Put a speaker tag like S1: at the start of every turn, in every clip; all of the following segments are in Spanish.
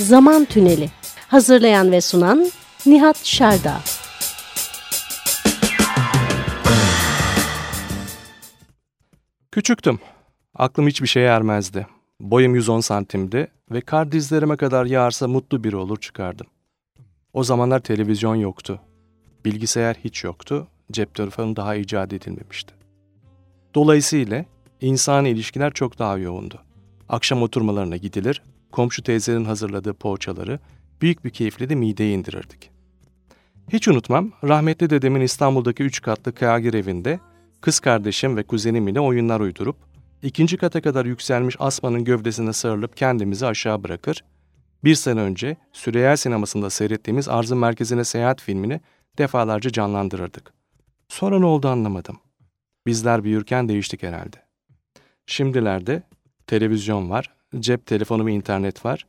S1: Zaman Tüneli Hazırlayan ve sunan Nihat Şerda
S2: Küçüktüm. Aklım hiçbir şeye ermezdi. Boyum 110 santimdi ve kar dizlerime kadar yağarsa mutlu biri olur çıkardım. O zamanlar televizyon yoktu. Bilgisayar hiç yoktu. Cep telefonu daha icat edilmemişti. Dolayısıyla insani ilişkiler çok daha yoğundu. Akşam oturmalarına gidilir, komşu teyzenin hazırladığı poğaçaları büyük bir keyifle de mideye indirirdik. Hiç unutmam, rahmetli dedemin İstanbul'daki üç katlı kayagir evinde kız kardeşim ve kuzenim ile oyunlar uydurup, ikinci kata kadar yükselmiş asmanın gövdesine sarılıp kendimizi aşağı bırakır, bir sene önce Süreyya sinemasında seyrettiğimiz Arzın Merkezine Seyahat filmini defalarca canlandırırdık. Sonra ne oldu anlamadım. Bizler büyürken değiştik herhalde. Şimdilerde televizyon var, cep telefonu ve internet var.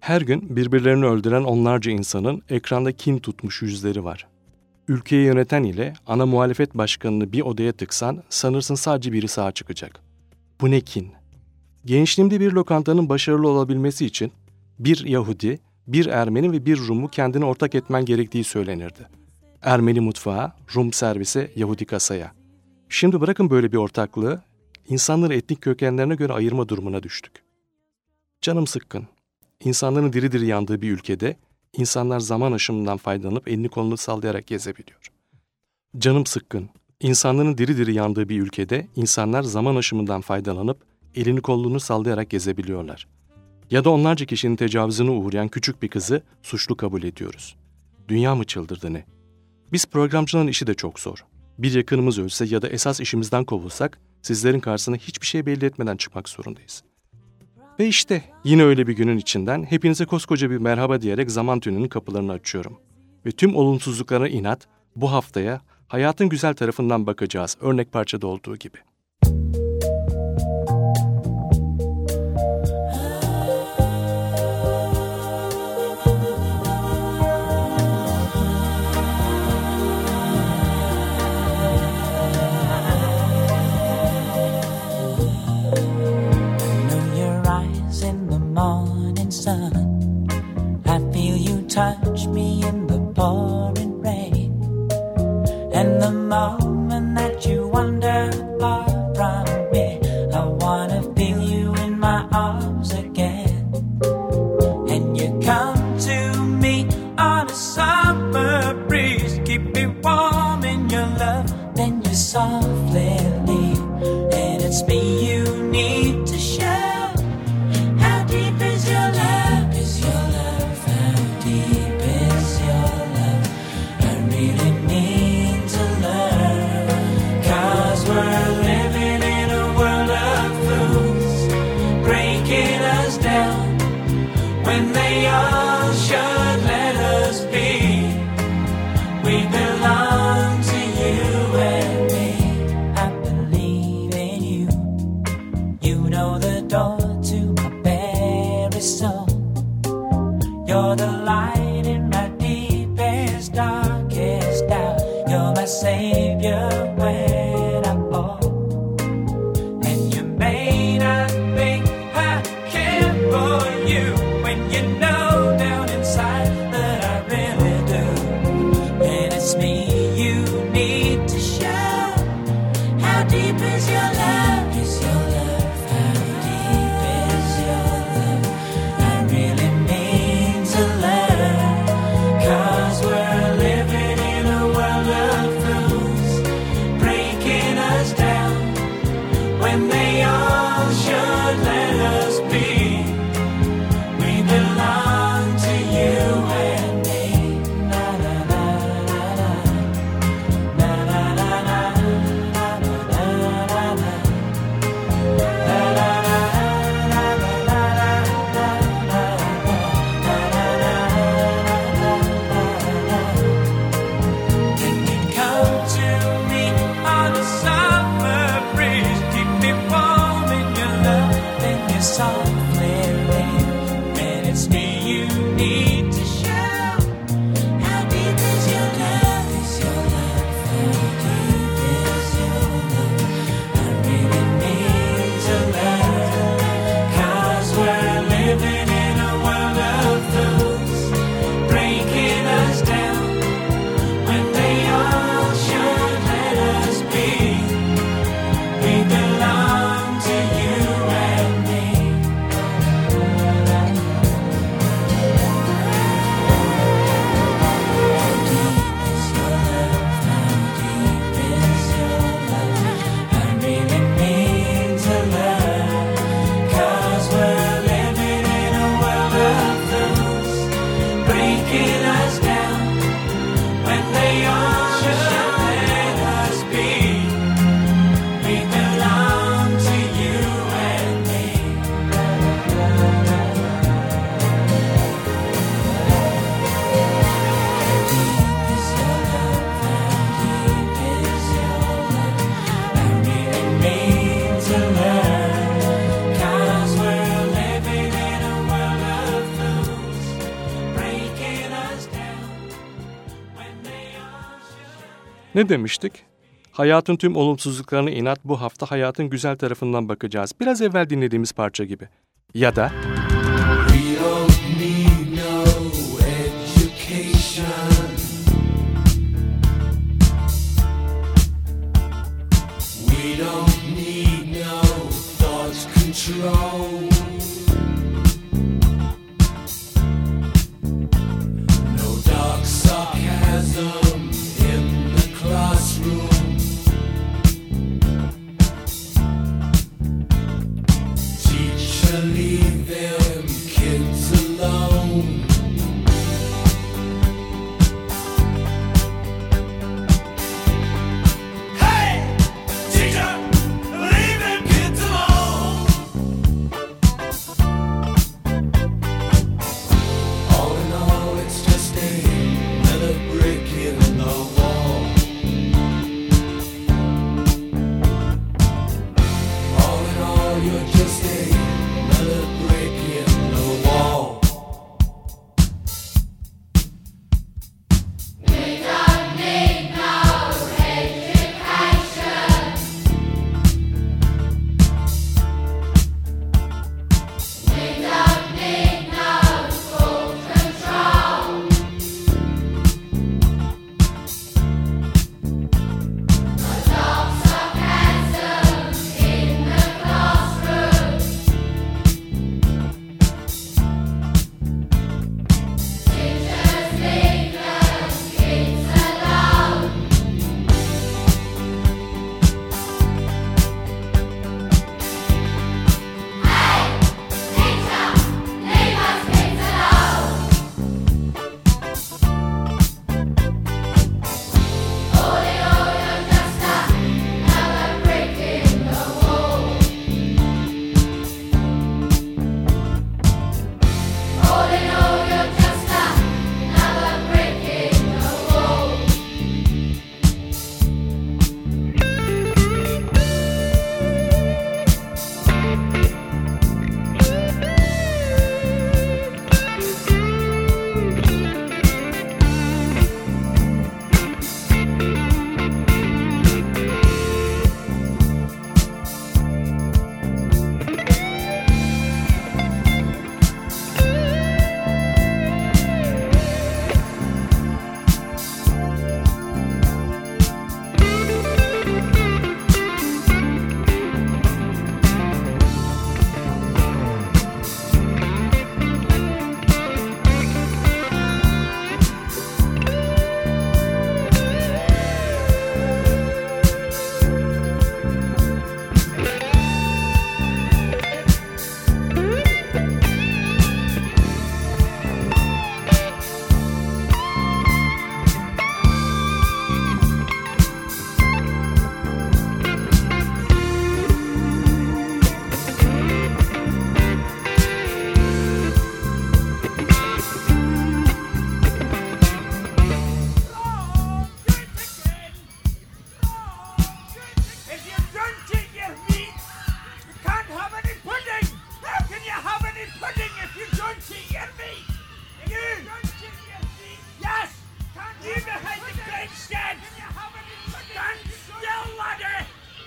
S2: Her gün birbirlerini öldüren onlarca insanın ekranda kin tutmuş yüzleri var. Ülkeyi yöneten ile ana muhalefet başkanını bir odaya tıksan sanırsın sadece biri sağ çıkacak. Bu ne kin? Gençliğimde bir lokantanın başarılı olabilmesi için bir Yahudi, bir Ermeni ve bir Rum'u kendine ortak etmen gerektiği söylenirdi. Ermeni mutfağa, Rum servise, Yahudi kasaya. Şimdi bırakın böyle bir ortaklığı, insanları etnik kökenlerine göre ayırma durumuna düştük. Canım sıkkın. İnsanların diri diri yandığı bir ülkede insanlar zaman aşımından faydalanıp elini kolunu sallayarak gezebiliyor. Canım sıkkın. İnsanların diri diri yandığı bir ülkede insanlar zaman aşımından faydalanıp elini kolunu sallayarak gezebiliyorlar. Ya da onlarca kişinin tecavüzüne uğrayan küçük bir kızı suçlu kabul ediyoruz. Dünya mı çıldırdı ne? Biz programcıların işi de çok zor. Bir yakınımız ölse ya da esas işimizden kovulsak sizlerin karşısına hiçbir şey belli etmeden çıkmak zorundayız. Ve işte yine öyle bir günün içinden hepinize koskoca bir merhaba diyerek zaman tününün kapılarını açıyorum. Ve tüm olumsuzluklara inat bu haftaya hayatın güzel tarafından bakacağız örnek parçada olduğu gibi. touch mouth.
S3: Ne demiştik? Hayatın tüm olumsuzluklarını inat bu hafta hayatın güzel tarafından bakacağız. Biraz evvel dinlediğimiz parça gibi. Ya da...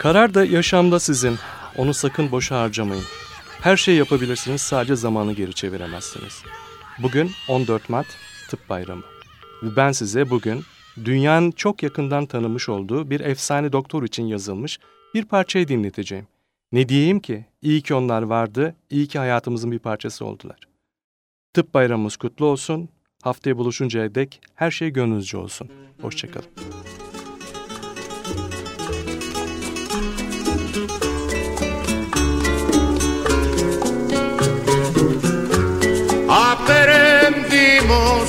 S3: Karar da yaşamda sizin. Onu sakın boşa harcamayın. Her şeyi yapabilirsiniz sadece zamanı geri çeviremezsiniz. Bugün 14 Mart Tıp Bayramı. Ben size bugün dünyanın çok yakından tanımış olduğu bir efsane doktor için yazılmış bir parçayı dinleteceğim. Ne diyeyim ki? İyi ki onlar vardı, iyi ki hayatımızın bir parçası oldular. Tıp bayramımız kutlu olsun. Haftaya buluşuncaya dek her şey gönlünüzce olsun. Hoşçakalın.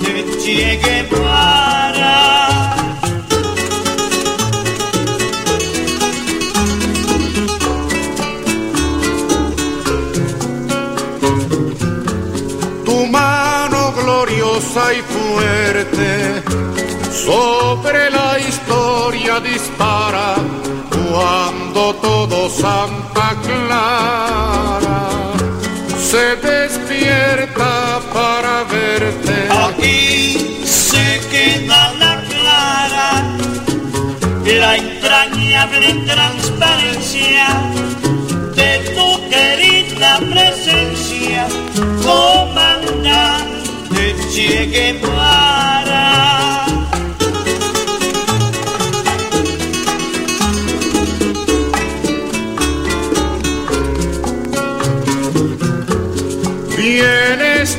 S4: de Che Guevara.
S5: Tu mano gloriosa y fuerte sobre la historia dispara cuando todo Santa Clara se ve verte.
S4: Aquí se queda la clara, la entrañable transparencia de tu querida presencia, comandante Che Guevara.
S5: Vienes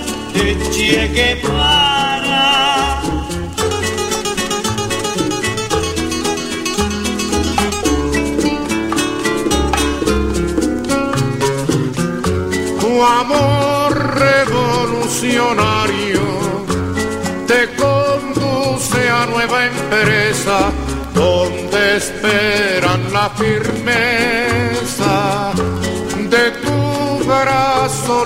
S4: Che Guevara.
S5: Tu amor revolucionario te conduce a nueva empresa donde esperan la firmeza de tu brazo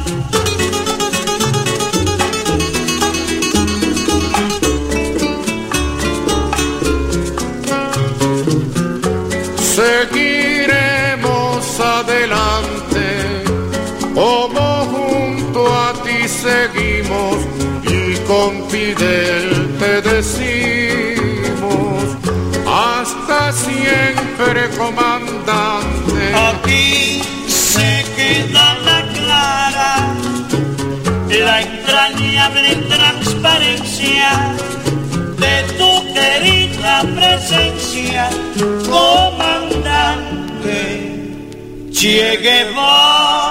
S5: Fidel te decimos, hasta siempre comandante.
S4: Aquí se queda la clara, la entrañable transparencia de tu querida presencia, comandante Che Guevara.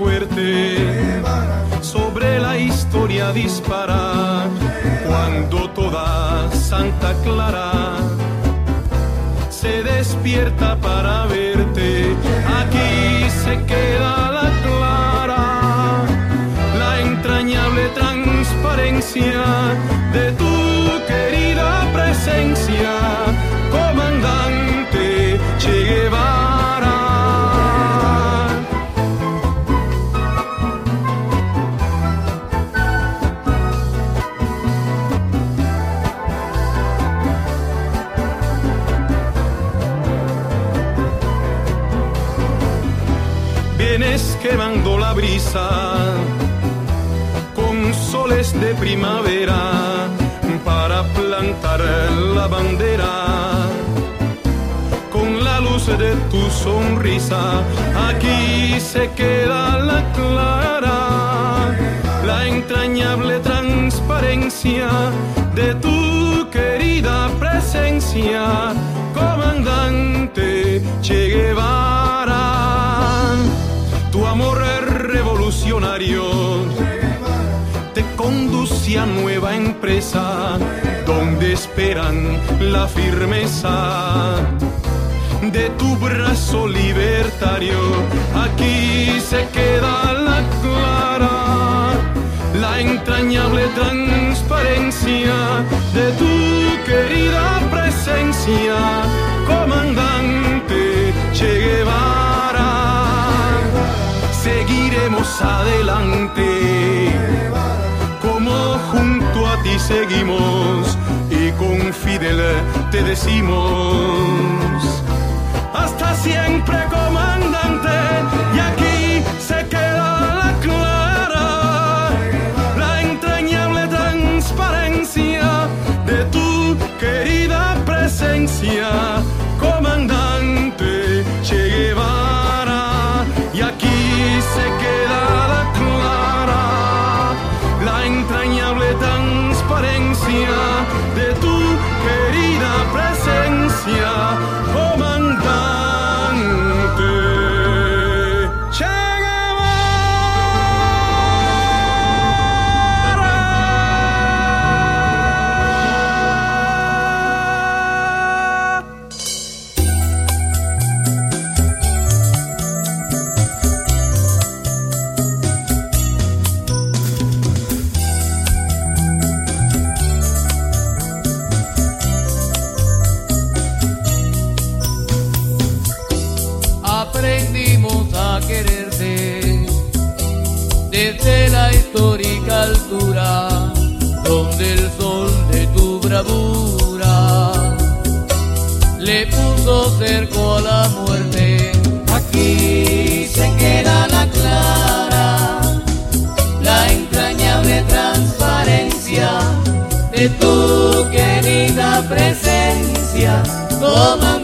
S6: Fuerte sobre la historia dispara cuando toda Santa Clara se despierta para verte. Aquí se queda la clara, la entrañable transparencia de tu querida presencia, comandante Che Guevara. Primavera para plantar la bandera. Con la luz de tu sonrisa aquí se queda la clara la entrañable transparencia de tu querida presencia comandante Che Guevara. Tu amor revolucionario conduce a nueva empresa donde esperan la firmeza de tu brazo libertario. Aquí se queda la clara, la entrañable transparencia de tu querida presencia, comandante Che Guevara. Seguiremos adelante, seguimos y con Fidel te decimos hasta siempre comandante y aquí se queda la clara la entrañable transparencia de tu querida presencia presencia, comandante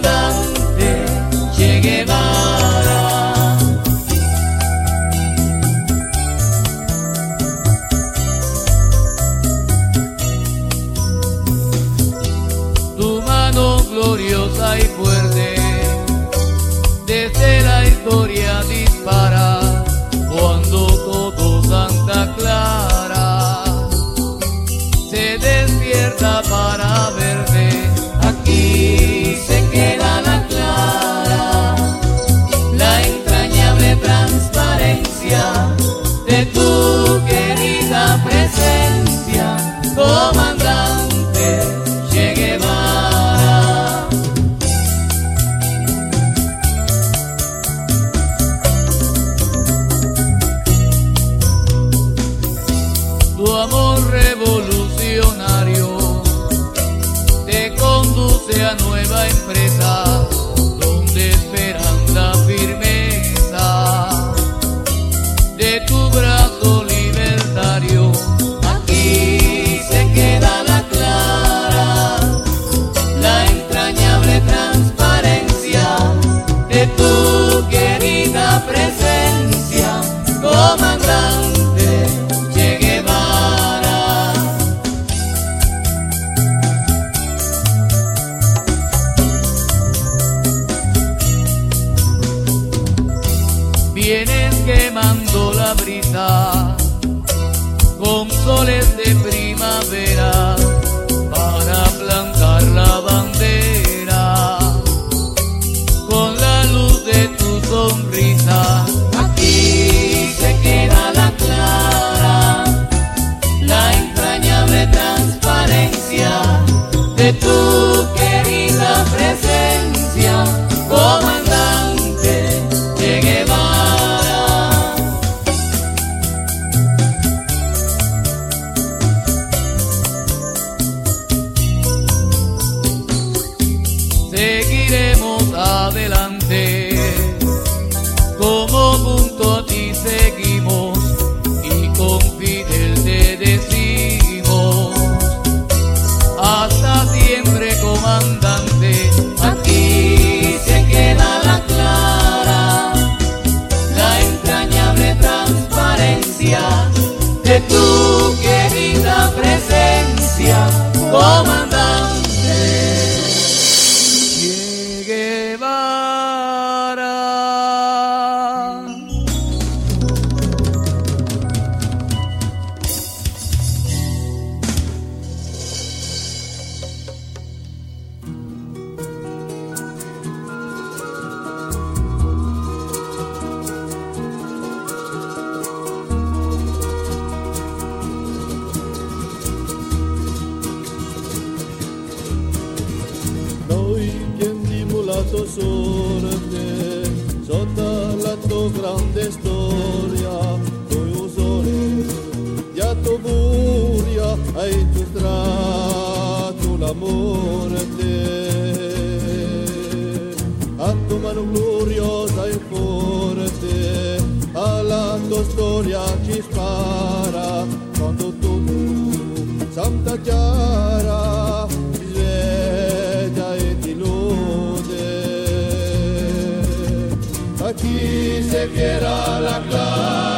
S7: ti se viera la clave.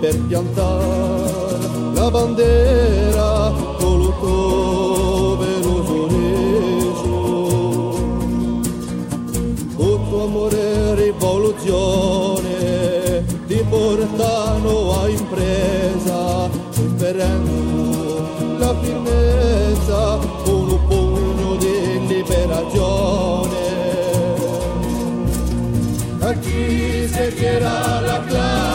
S7: per piantare la bandiera coluto venoso reso. Con tuo amore rivoluzione ti porta a nuova impresa, sperando la firmezza con un pugno di liberazione. Aquí chi queda la
S8: clave.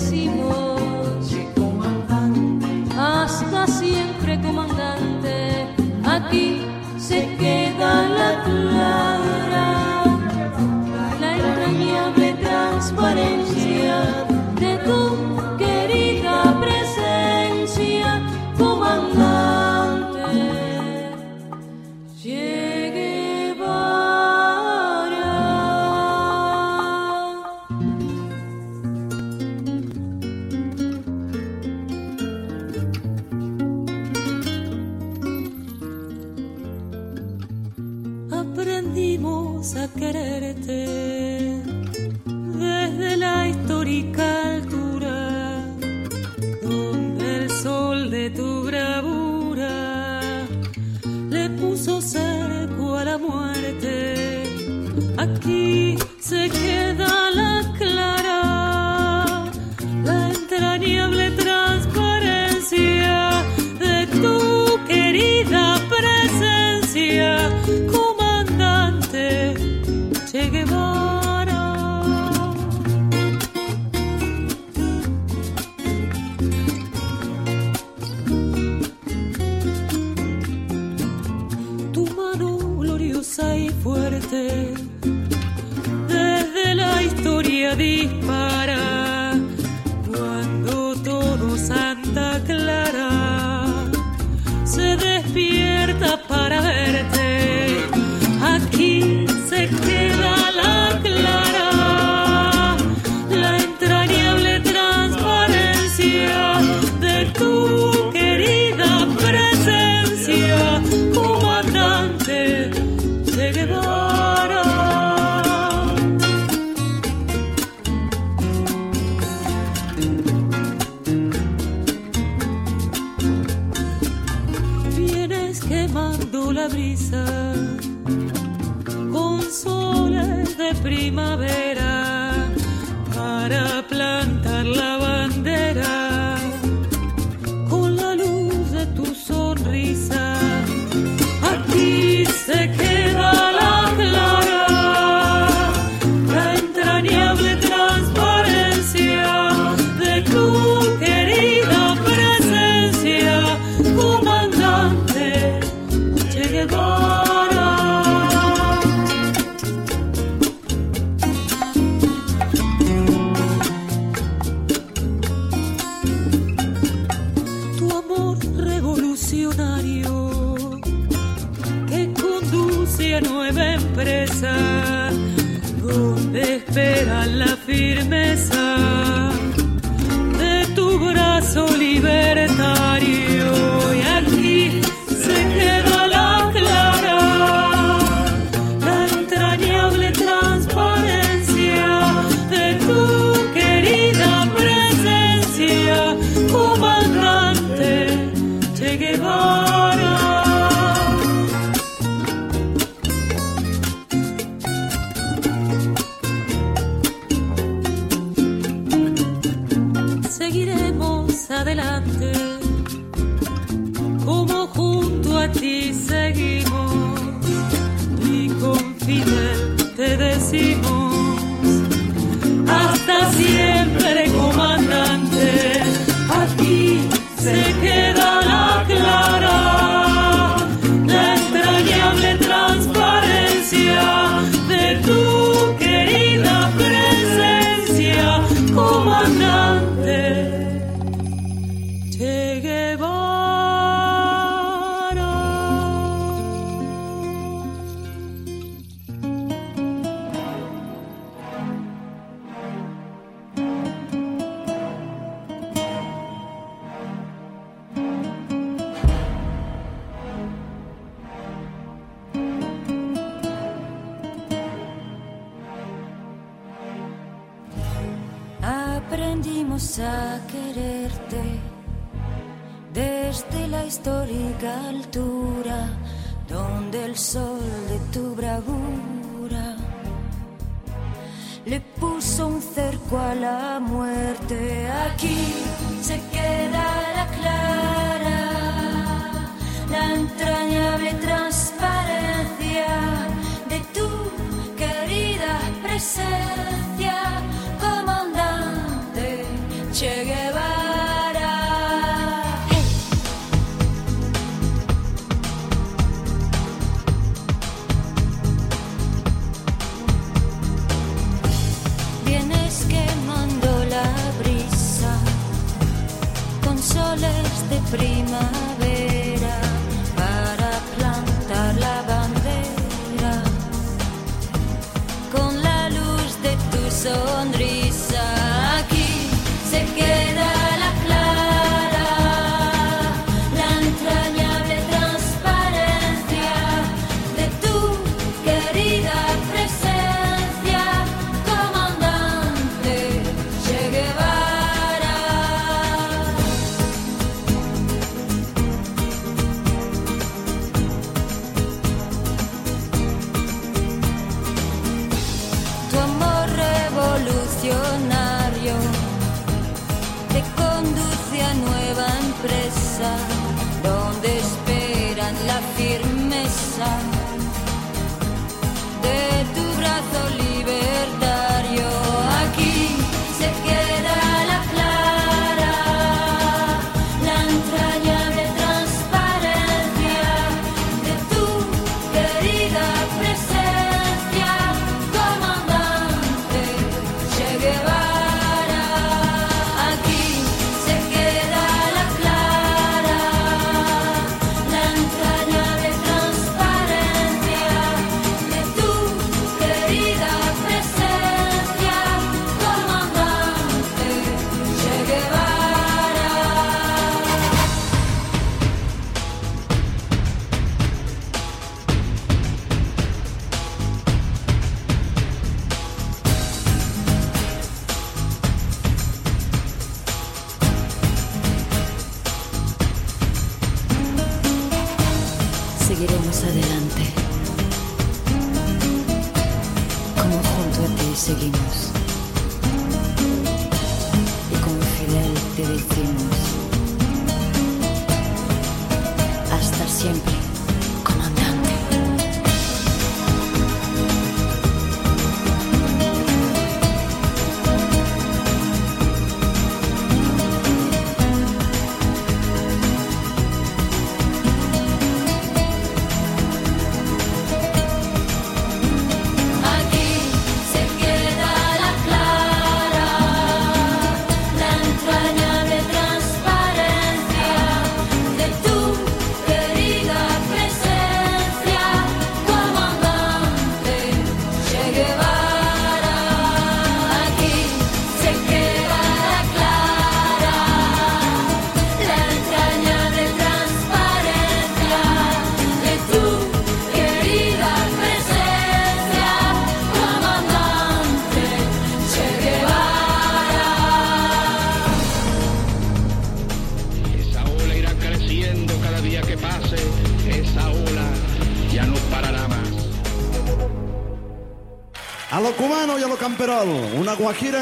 S8: decimos.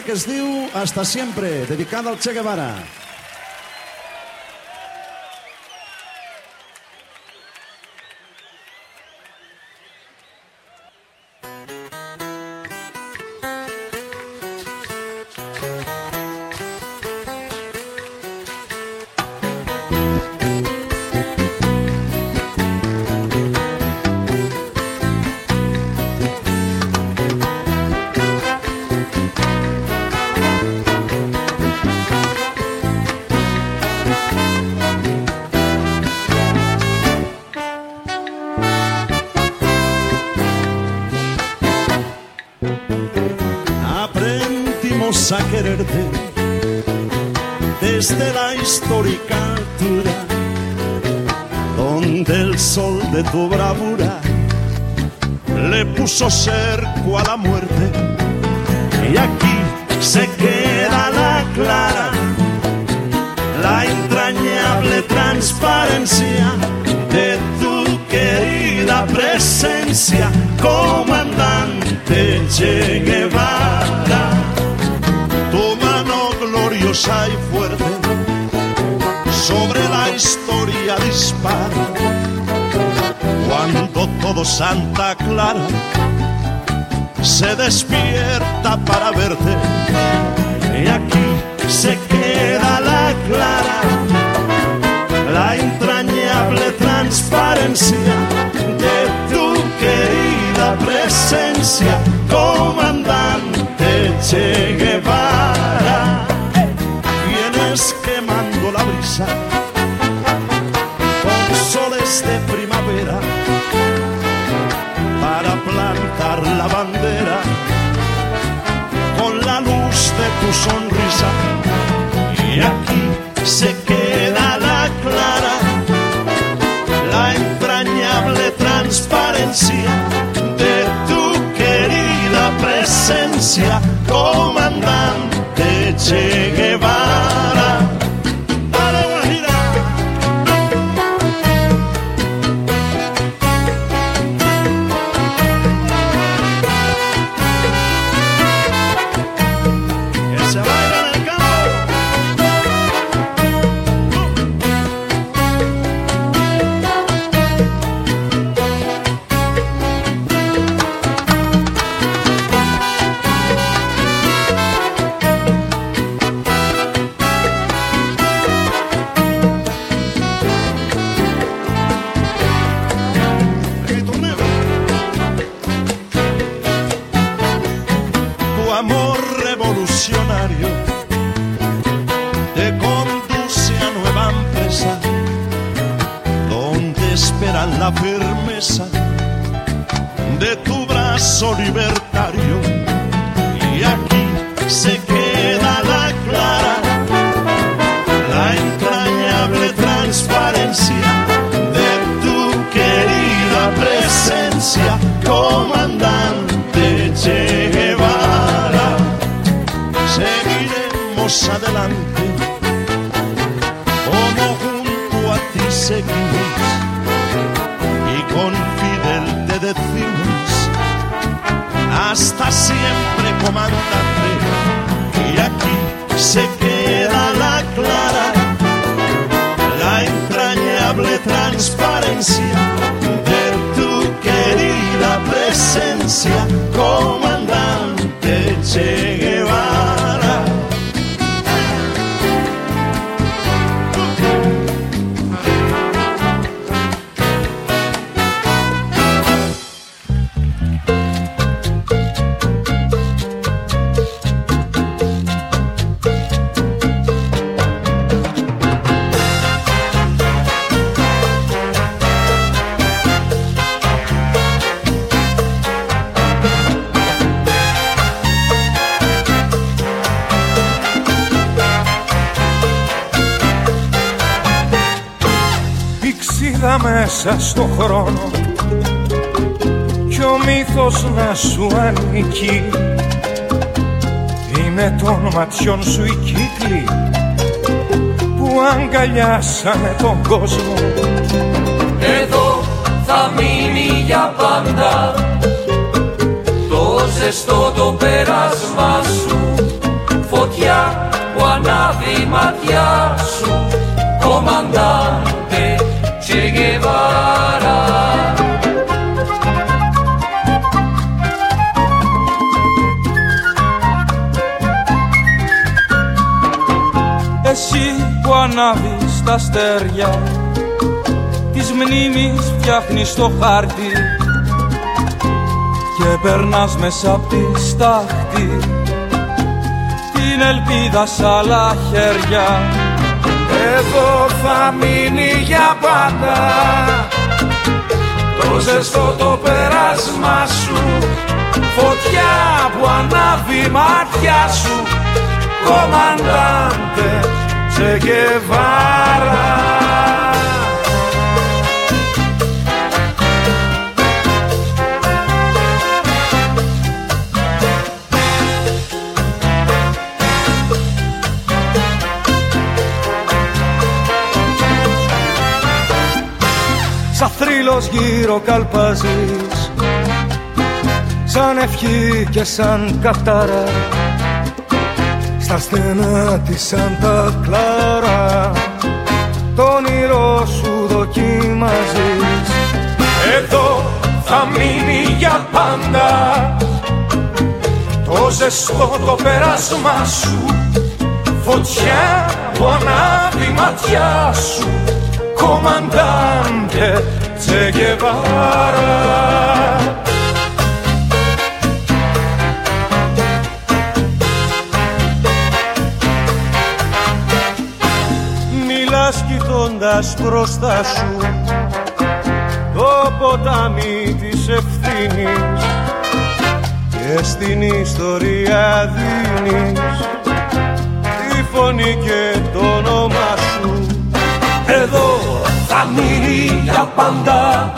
S9: que
S10: es diu Hasta Siempre, dedicada al Che Guevara. tu bravura le puso cerco a la muerte. Y aquí se queda la clara, la entrañable transparencia de tu querida presencia, comandante Che Guevara. Tu mano gloriosa y fuerte sobre la historia dispara Santa Clara se despierta para verte, y aquí se queda la clara, la entrañable transparencia de tu querida presencia, comandante Che tu sonrisa. Y aquí se queda la clara, la entrañable transparencia de tu querida presencia, comandante Che Guevara.
S11: Μέσα στο χρόνο. Κι ο μύθος να σου ανήκει. Είναι των ματιών σου οι κύκλοι που αγκαλιάσανε τον κόσμο.
S12: Εδώ θα μείνει για πάντα το ζεστό το πέρασμα σου. Φωτιά που ανάβει η ματιά
S11: ανάβεις τα αστέρια. Της μνήμης φτιάχνεις το χάρτη Και περνάς μέσα απ' τη στάχτη. Την ελπίδα σ' άλλα χέρια.
S13: Εδώ θα μείνει για πάντα. Το ζεστό το πέρασμα σου. Φωτιά που ανάβει η μάτια σου. Κομμαντάντε Che Guevara
S11: Σαν θρύλος γύρω καλπάζεις Σαν ευχή και σαν κατάρα Στα στενά της Σάντα Κλάρα. Το όνειρό σου δοκιμάζεις.
S13: Εδώ θα μείνει για πάντα Το ζεστό το πέρασμα σου. Φωτιά που ανάβει ματιά σου. Κομμαντάντε Τσεκεβάρα
S14: Μιλάς κοιτώντας μπροστά σου το ποτάμι της ευθύνης και στην ιστορία δίνεις τη φωνή και το όνομα σου.
S13: Εδώ θα μείνει για πάντα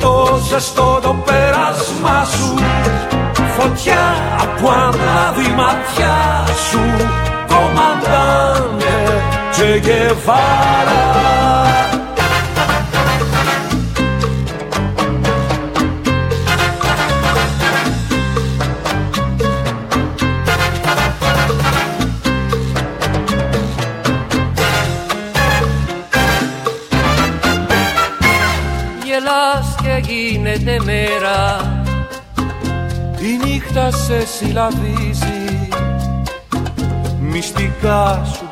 S13: το ζεστό το πέρασμα σου φωτιά που ανάβει ματιά σου. κομμαντάνε Τσεκεβάρα
S15: Γελάς και γίνεται μέρα.
S11: Η νύχτα σε συλλαβίζεις. Μυστικά σου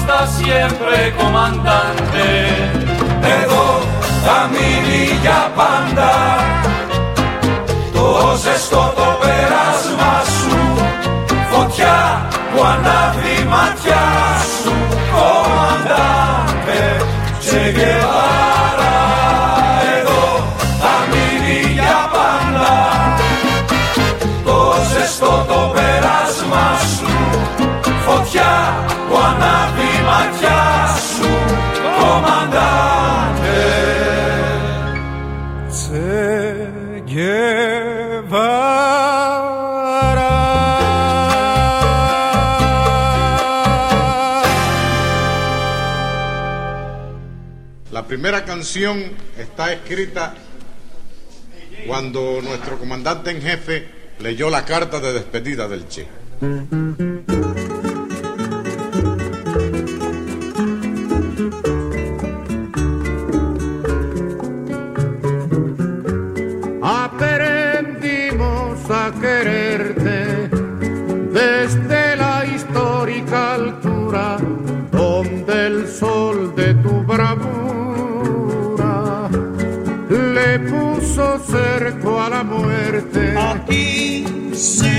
S15: Hasta siempre comandante.
S13: Εδώ θα μείνει για πάντα το ζεστό το πέρασμα σου φωτιά που ανάβει ματιά σου κομμαντάντε Τσεκεβάρα
S5: primera canción está escrita cuando nuestro comandante en jefe leyó la carta de despedida del Che. Muerte.
S4: Aquí se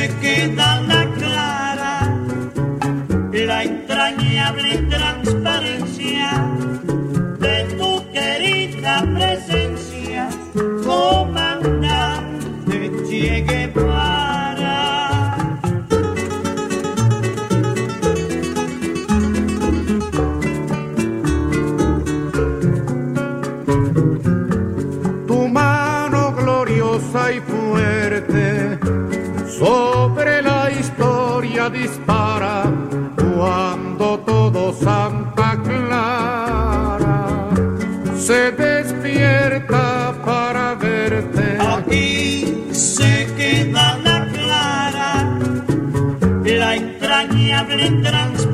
S5: Blanc,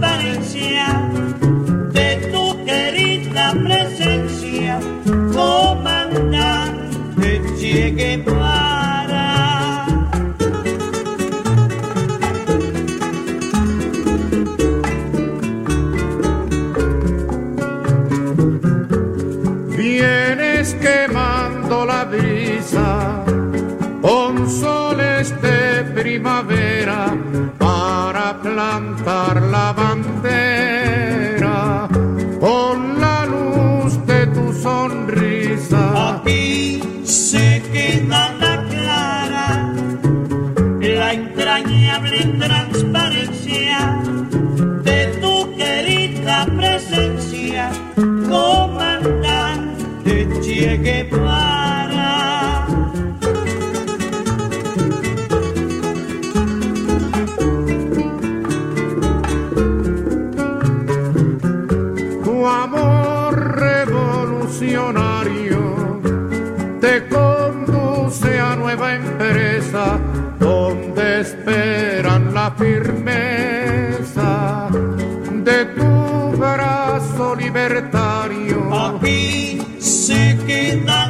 S5: plantar la bandera con la luz de tu sonrisa.
S4: Aquí se queda la clara, la entrañable transparencia de tu querida presencia,
S5: firmeza de tu brazo libertario.
S4: Aquí se queda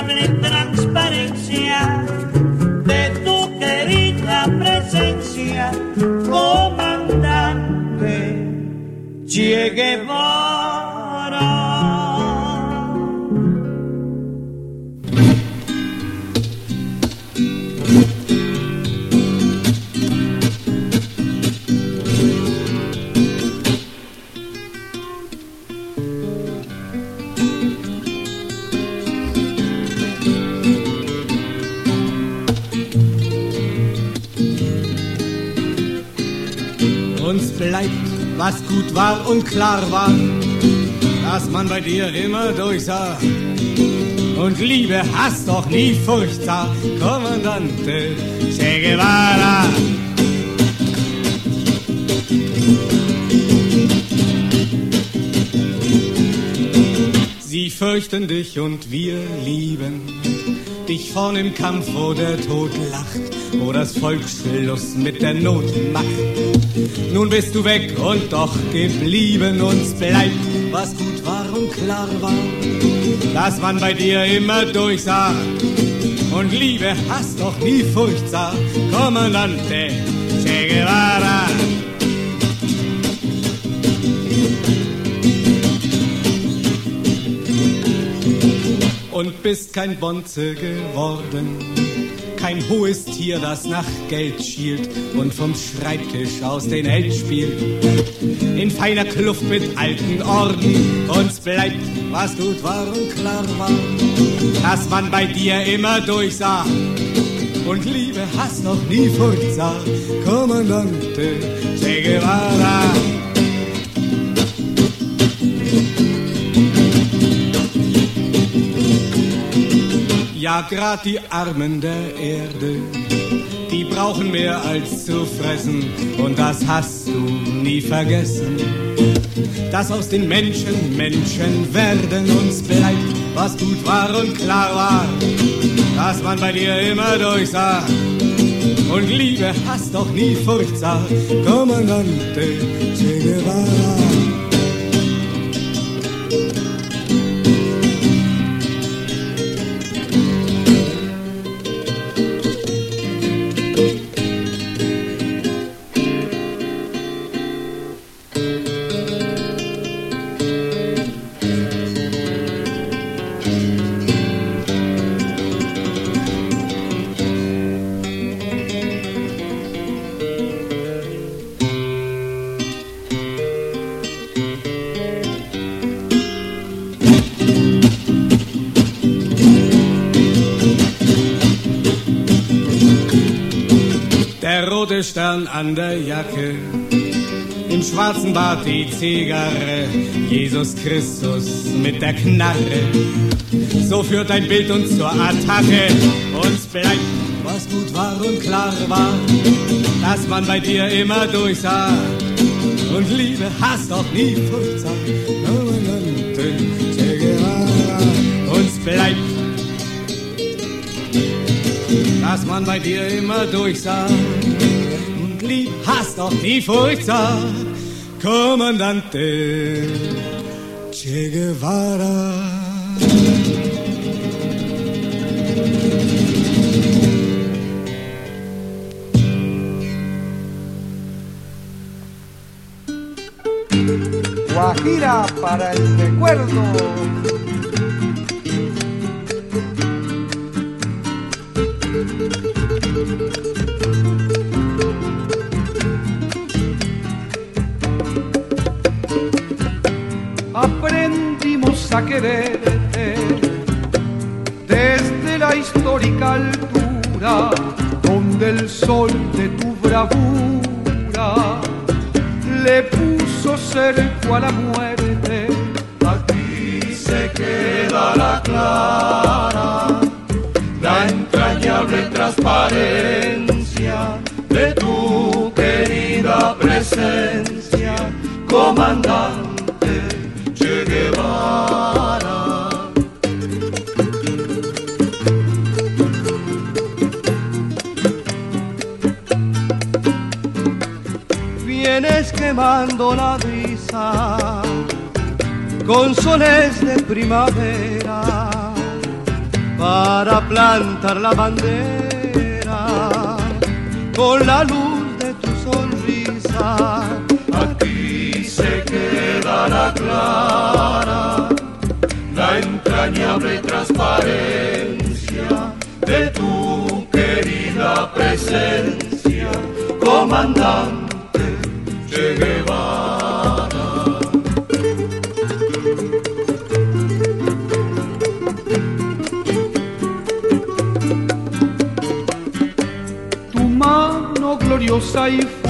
S16: happening that I'm spotting. War und klar war, dass man bei dir immer durchsah. Und Liebe, Hass doch nie Furcht Kommandante Che Guevara. Sie fürchten dich und wir lieben dich vorn im Kampf, wo der Tod lacht, wo das Volk Schluss mit der Not macht. Nun bist du weg und doch geblieben, uns bleibt, was gut war und klar war, dass man bei dir immer durchsah. Und Liebe, Hass doch nie Furcht sah, Kommandante Che Guevara. Und bist kein Bonze geworden, kein hohes Tier, das nach Geld schielt und vom Schreibtisch aus den Held spielt. In feiner Kluft mit alten Orden, uns bleibt, was gut war und klar war, dass man bei dir immer durchsah. Und Liebe, Hass noch nie Furcht Kommandante Che Guevara. Ja, grad die Armen der Erde, die brauchen mehr als zu fressen. Und das hast du nie vergessen. Dass aus den Menschen Menschen werden uns bleibt, was gut war und klar war. Dass man bei dir immer durchsah. Und Liebe hast doch nie Furcht sah. Kommandante Che Guevara. Stern an der Jacke, im schwarzen Bart die Zigarre, Jesus Christus mit der Knarre. So führt dein Bild uns zur Attacke. Uns bleibt, was gut war und klar war, dass man bei dir immer durchsah. Und Liebe hast doch nie Furcht sah. Kommandante Che Guevara. Uns bleibt, dass man bei dir immer durchsah. Lieb hast doch nie. Kommandante Che Guevara.
S17: la gira para el recuerdo. Desde la histórica altura donde el sol de tu bravura le puso cerco a la muerte.
S18: La
S17: brisa con soles de primavera para plantar la bandera con la luz de tu sonrisa.
S18: Aquí se queda la clara, la entrañable transparencia de tu querida presencia, comandante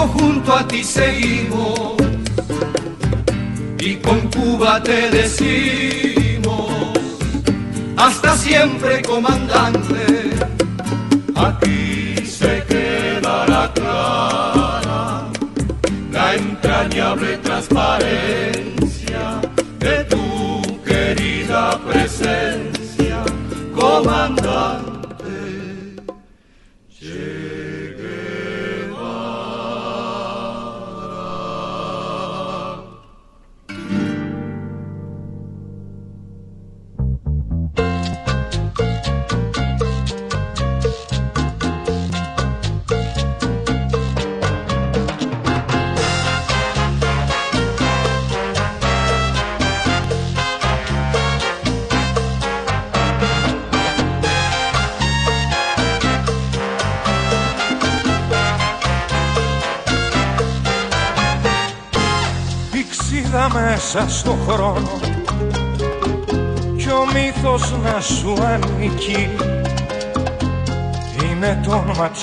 S17: junto a ti seguimos, y con Cuba te decimos, hasta siempre comandante.
S18: Aquí se queda la clara, la entrañable transparencia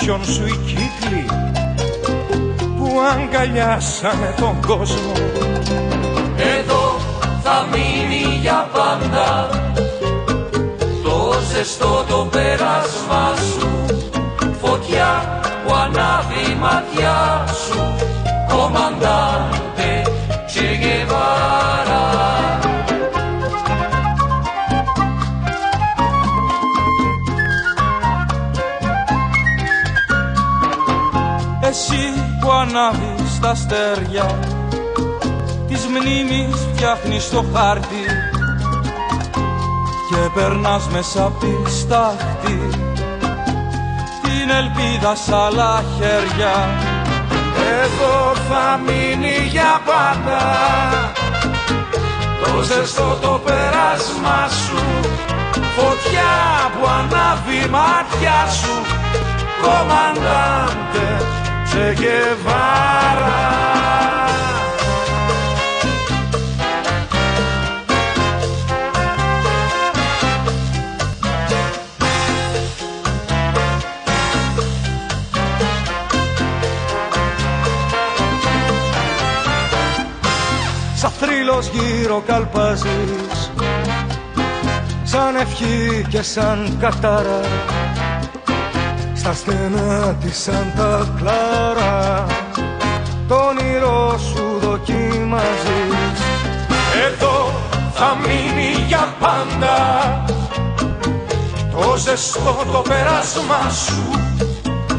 S13: των ματιών σου οι κύκλοι που αγκαλιάσανε τον κόσμο.
S11: Εδώ θα μείνει για πάντα το ζεστό το πέρασμα σου. Φωτιά που ανάβει η ματιά σου. Κομμαντάντε
S17: ανάβεις τα αστέρια Της μνήμης φτιάχνεις το χάρτη Και περνάς μέσα απ' τη στάχτη. Την ελπίδα σ' άλλα χέρια.
S18: Εδώ θα μείνει για πάντα. Το ζεστό το πέρασμα σου. Φωτιά που ανάβει η μάτια σου. Κομμαντάντε Τσεκεβάρα Σαν
S11: θρύλος γύρω καλπάζεις Σαν ευχή και σαν κατάρα στα στενά της Σάντα Κλάρα. Το όνειρό σου δοκιμάζεις
S13: Εδώ θα μείνει για πάντα. Το ζεστό το περάσμα σου.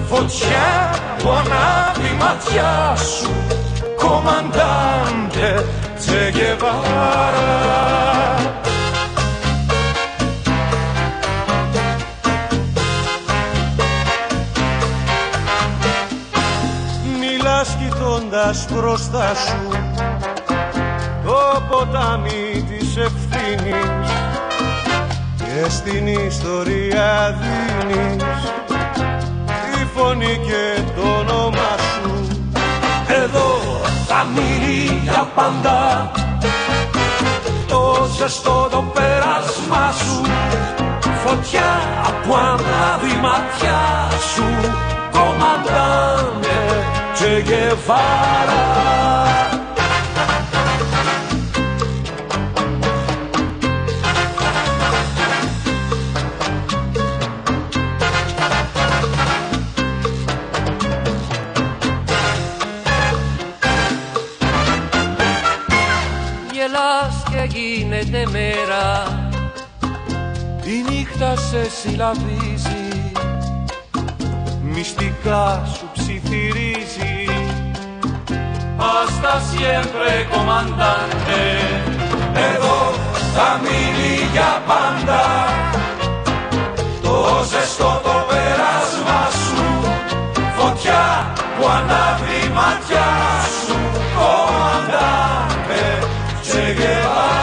S13: Φωτιά που ανάβει ματιά σου. Κομμαντάντε Τσεγεβάρα
S10: κοιτώντας μπροστά σου το ποτάμι της ευθύνης και στην ιστορία δίνεις τη φωνή και το όνομα σου.
S13: Εδώ θα μείνει για πάντα το ζεστό το πέρασμα σου φωτιά που ανάβει ματιά σου κομμαντάνε Τσεγεβάρα
S19: Γελάς και γίνεται μέρα.
S11: Η νύχτα σε συλλαβίζει. Μυστικά σου ψιθυρίζει
S13: Hasta siempre comandante Εδώ θα μείνει για πάντα. Το ζεστό το πέρασμα σου. Φωτιά που ανάβει ματιά σου. Κομμαντante Che